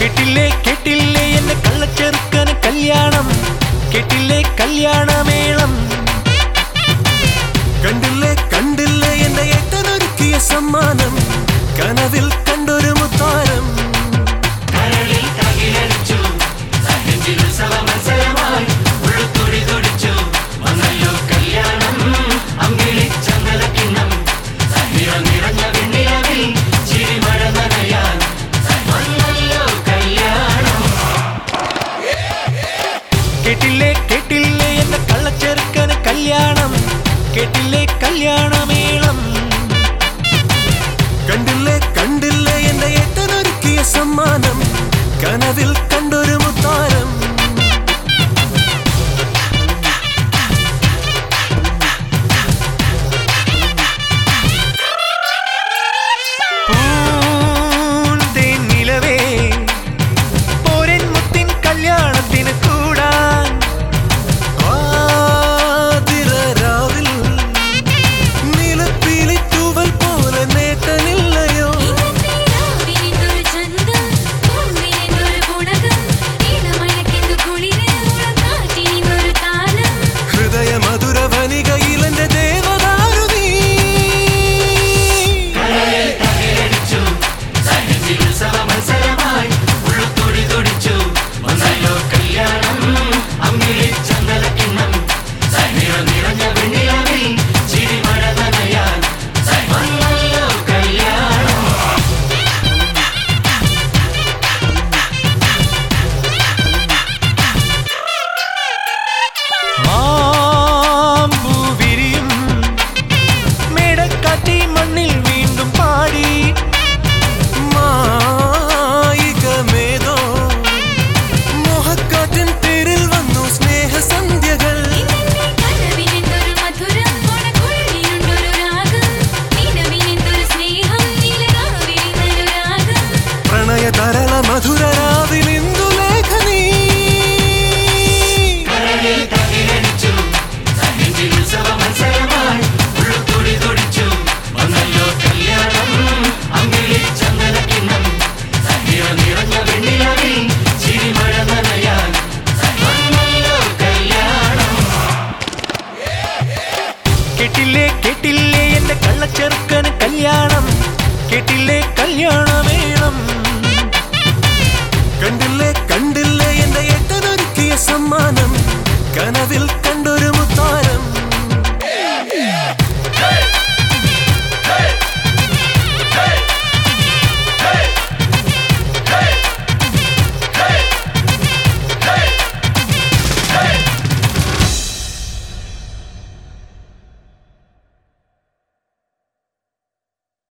കേട്ടില്ലേ കേട്ടില്ലേ? എന്റെ കള്ളച്ചെറുക്കന് കല്യാണം. കേട്ടില്ലേ കല്യാണമേ? കേട്ടില്ലേ കല്യാണമേളം? കണ്ടില്ലേ കണ്ടില്ലേ എന്റെ ഏട്ടനൊരുക്കിയ സമ്മാനം? கண்டில்லே கல்யாணம் வேணும் கண்டில்லே கண்டில்லே என்ற எட்ட நொறுக்கிய சம்மானம். கனவில்